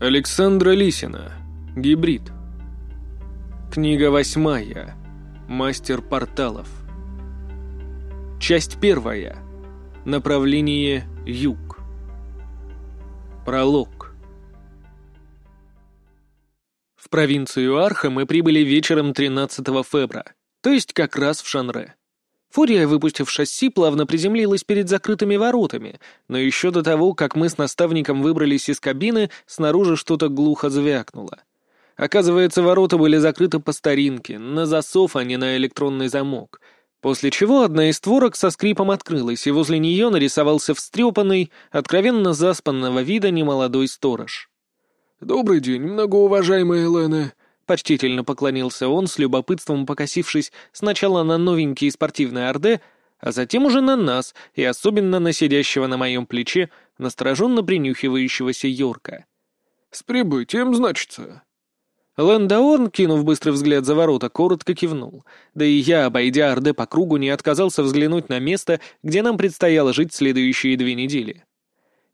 Александра Лисина. Гибрид. Книга восьмая. Мастер порталов. Часть первая. Направление юг. Пролог. В провинцию Арха мы прибыли вечером 13 февра, то есть как раз в Шанре. Фурия, выпустив шасси, плавно приземлилась перед закрытыми воротами, но еще до того, как мы с наставником выбрались из кабины, снаружи что-то глухо звякнуло. Оказывается, ворота были закрыты по старинке, на засов, а не на электронный замок. После чего одна из створок со скрипом открылась, и возле нее нарисовался встрепанный, откровенно заспанного вида немолодой сторож. «Добрый день, многоуважаемая Елена», Почтительно поклонился он, с любопытством покосившись сначала на новенькие спортивные орды, а затем уже на нас, и особенно на сидящего на моем плече, настороженно принюхивающегося Йорка. «С прибытием, значится?» Лэндаорн, кинув быстрый взгляд за ворота, коротко кивнул. Да и я, обойдя Орде по кругу, не отказался взглянуть на место, где нам предстояло жить следующие две недели.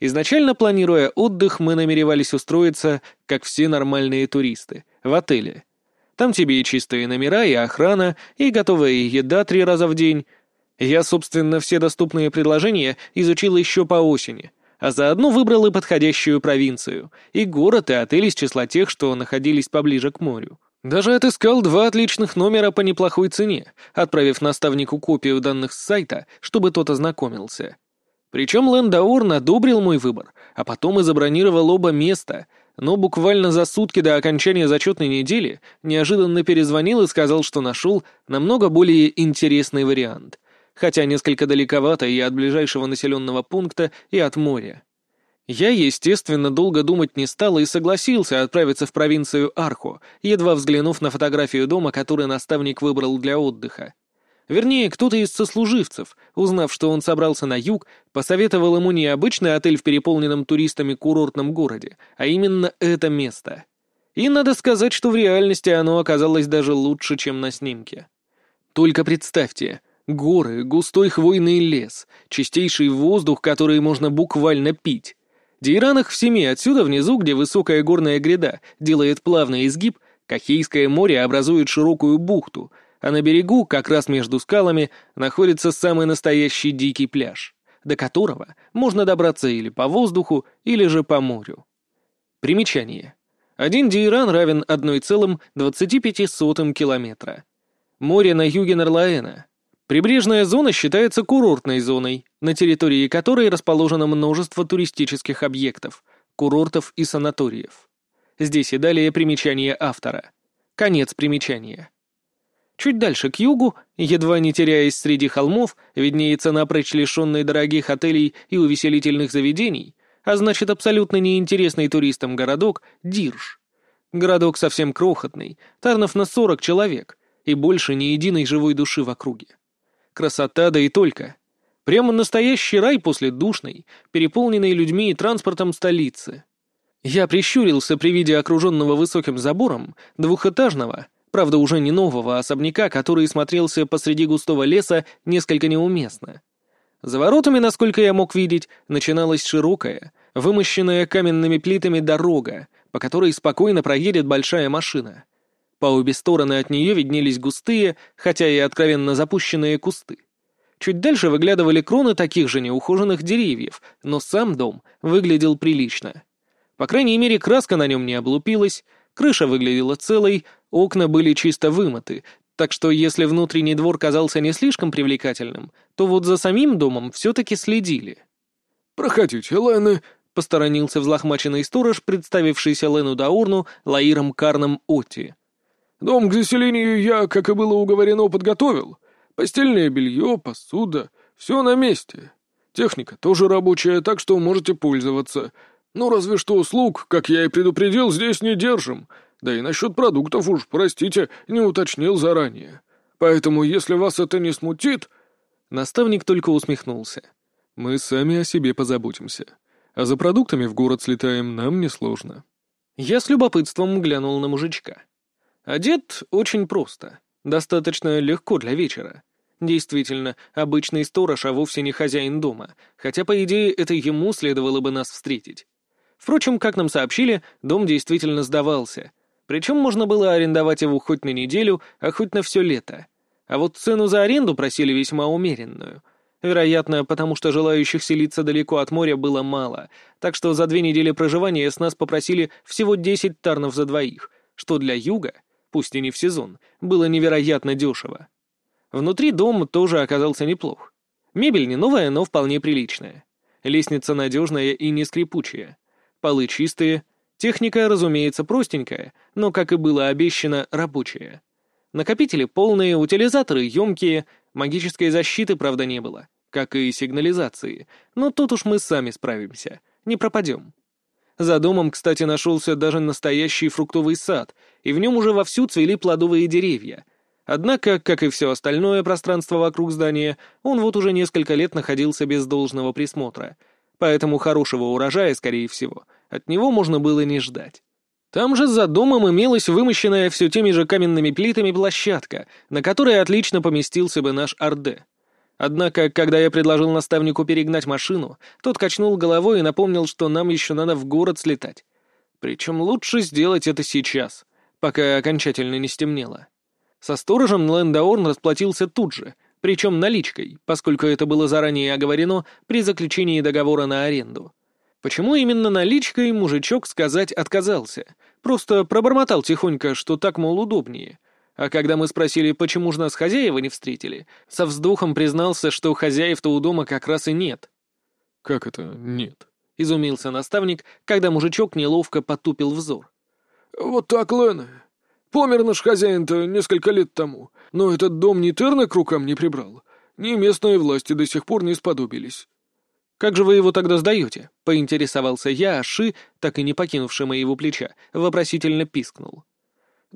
Изначально планируя отдых, мы намеревались устроиться, как все нормальные туристы, в отеле. Там тебе и чистые номера, и охрана, и готовая еда три раза в день. Я, собственно, все доступные предложения изучил еще по осени, а заодно выбрал и подходящую провинцию, и город, и отель из числа тех, что находились поближе к морю. Даже отыскал два отличных номера по неплохой цене, отправив наставнику копию данных с сайта, чтобы тот ознакомился. Причем Лэндаурн одобрил мой выбор, а потом и забронировал оба места, но буквально за сутки до окончания зачетной недели неожиданно перезвонил и сказал, что нашел намного более интересный вариант, хотя несколько далековато и от ближайшего населенного пункта, и от моря. Я, естественно, долго думать не стал и согласился отправиться в провинцию Архо, едва взглянув на фотографию дома, который наставник выбрал для отдыха. Вернее, кто-то из сослуживцев, узнав, что он собрался на юг, посоветовал ему не обычный отель в переполненном туристами курортном городе, а именно это место. И надо сказать, что в реальности оно оказалось даже лучше, чем на снимке. Только представьте, горы, густой хвойный лес, чистейший воздух, который можно буквально пить. Дейранах в семи отсюда внизу, где высокая горная гряда делает плавный изгиб, Кахейское море образует широкую бухту — а на берегу, как раз между скалами, находится самый настоящий дикий пляж, до которого можно добраться или по воздуху, или же по морю. Примечание. Один Дейран равен 1,25 километра. Море на юге Нарлаэна. Прибрежная зона считается курортной зоной, на территории которой расположено множество туристических объектов, курортов и санаториев. Здесь и далее примечание автора. Конец примечания. Чуть дальше к югу, едва не теряясь среди холмов, виднеется напрочь лишенный дорогих отелей и увеселительных заведений, а значит абсолютно неинтересный туристам городок Дирж. Городок совсем крохотный, тарнов на сорок человек, и больше ни единой живой души в округе. Красота да и только. Прямо настоящий рай после душной, переполненной людьми и транспортом столицы. Я прищурился при виде окруженного высоким забором двухэтажного, Правда, уже не нового особняка, который смотрелся посреди густого леса несколько неуместно. За воротами, насколько я мог видеть, начиналась широкая, вымощенная каменными плитами дорога, по которой спокойно проедет большая машина. По обе стороны от нее виднелись густые, хотя и откровенно запущенные кусты. Чуть дальше выглядывали кроны таких же неухоженных деревьев, но сам дом выглядел прилично. По крайней мере, краска на нем не облупилась, крыша выглядела целой, Окна были чисто вымыты, так что если внутренний двор казался не слишком привлекательным, то вот за самим домом все-таки следили. «Проходите, Лены», — посторонился взлохмаченный сторож, представившийся Лену Даурну Лаиром Карном Отти. «Дом к заселению я, как и было уговорено, подготовил. Постельное белье, посуда — все на месте. Техника тоже рабочая, так что можете пользоваться. Ну, разве что услуг, как я и предупредил, здесь не держим. Да и насчет продуктов уж, простите, не уточнил заранее. Поэтому, если вас это не смутит...» Наставник только усмехнулся. «Мы сами о себе позаботимся. А за продуктами в город слетаем нам несложно». Я с любопытством глянул на мужичка. Одет очень просто. Достаточно легко для вечера. Действительно, обычный сторож, а вовсе не хозяин дома, хотя, по идее, это ему следовало бы нас встретить. Впрочем, как нам сообщили, дом действительно сдавался. Причем можно было арендовать его хоть на неделю, а хоть на все лето. А вот цену за аренду просили весьма умеренную. Вероятно, потому что желающих селиться далеко от моря было мало, так что за две недели проживания с нас попросили всего 10 тарнов за двоих, что для юга, пусть и не в сезон, было невероятно дешево. Внутри дом тоже оказался неплох. Мебель не новая, но вполне приличная. Лестница надежная и не скрипучая. Полы чистые. Техника, разумеется, простенькая, но, как и было обещано, рабочая. Накопители полные, утилизаторы емкие, магической защиты, правда, не было, как и сигнализации, но тут уж мы сами справимся, не пропадем. За домом, кстати, нашелся даже настоящий фруктовый сад, и в нем уже вовсю цвели плодовые деревья — Однако, как и все остальное пространство вокруг здания, он вот уже несколько лет находился без должного присмотра, поэтому хорошего урожая, скорее всего, от него можно было не ждать. Там же за домом имелась вымощенная все теми же каменными плитами площадка, на которой отлично поместился бы наш Орде. Однако, когда я предложил наставнику перегнать машину, тот качнул головой и напомнил, что нам еще надо в город слетать. Причем лучше сделать это сейчас, пока окончательно не стемнело. Со сторожем Лэндаорн расплатился тут же, причем наличкой, поскольку это было заранее оговорено при заключении договора на аренду. Почему именно наличкой мужичок сказать отказался? Просто пробормотал тихонько, что так, мол, удобнее. А когда мы спросили, почему же нас хозяева не встретили, со вздохом признался, что хозяев-то у дома как раз и нет. «Как это нет?» — изумился наставник, когда мужичок неловко потупил взор. «Вот так, Лена. Помер наш хозяин-то несколько лет тому, но этот дом ни Терна к рукам не прибрал, ни местные власти до сих пор не сподобились. «Как же вы его тогда сдаете?» — поинтересовался я, а Ши, так и не покинувший моего плеча, вопросительно пискнул.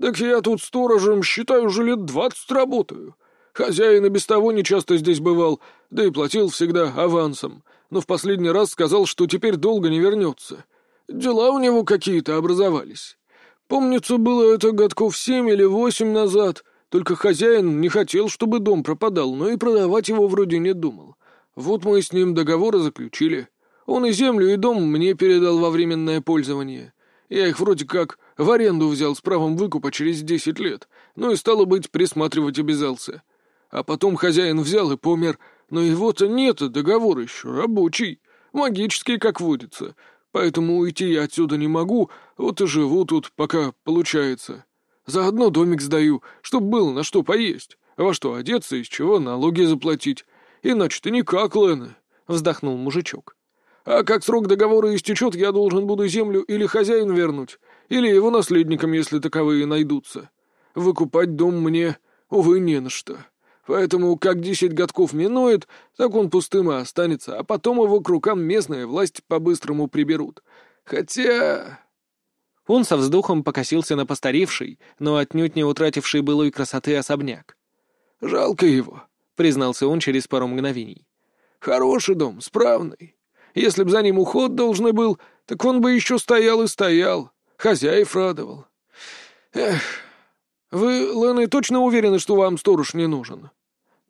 «Так я тут сторожем, считаю, уже лет двадцать работаю. Хозяин и без того нечасто здесь бывал, да и платил всегда авансом, но в последний раз сказал, что теперь долго не вернется. Дела у него какие-то образовались. Помнится, было это годков семь или восемь назад, только хозяин не хотел, чтобы дом пропадал, но и продавать его вроде не думал. Вот мы с ним договоры заключили. Он и землю, и дом мне передал во временное пользование. Я их вроде как в аренду взял с правом выкупа через десять лет, ну и, стало быть, присматривать обязался. А потом хозяин взял и помер, но его-то нет, договор еще рабочий, магический, как водится, Поэтому уйти я отсюда не могу, вот и живу тут, пока получается. Заодно домик сдаю, чтоб было на что поесть, во что одеться, из чего налоги заплатить. Иначе-то никак, Лена», — вздохнул мужичок. «А как срок договора истечет, я должен буду землю или хозяин вернуть, или его наследникам, если таковые найдутся. Выкупать дом мне, увы, не на что». Поэтому как десять годков минует, так он пустым и останется, а потом его к рукам местные власти по-быстрому приберут. Хотя...» Он со вздохом покосился на постаревший, но отнюдь не утративший былой красоты особняк. «Жалко его», — признался он через пару мгновений. «Хороший дом, справный. Если б за ним уход должны был, так он бы еще стоял и стоял, хозяев радовал. Эх, вы, Лены, точно уверены, что вам сторож не нужен?»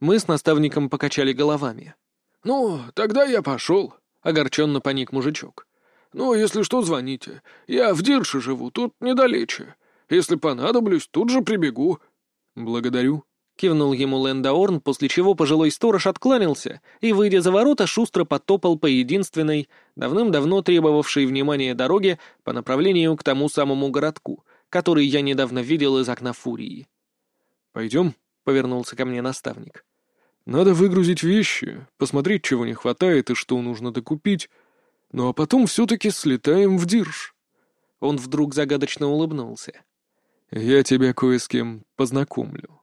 Мы с наставником покачали головами. «Ну, тогда я пошел», — огорченно поник мужичок. «Ну, если что, звоните. Я в Дирше живу, тут недалече. Если понадоблюсь, тут же прибегу». «Благодарю», — кивнул ему Лэндаорн, после чего пожилой сторож откланялся и, выйдя за ворота, шустро потопал по единственной, давным-давно требовавшей внимания дороге по направлению к тому самому городку, который я недавно видел из окна Фурии. «Пойдем», — повернулся ко мне наставник. Надо выгрузить вещи, посмотреть, чего не хватает и что нужно докупить. Ну а потом все-таки слетаем в Дирж». Он вдруг загадочно улыбнулся. «Я тебя кое с кем познакомлю».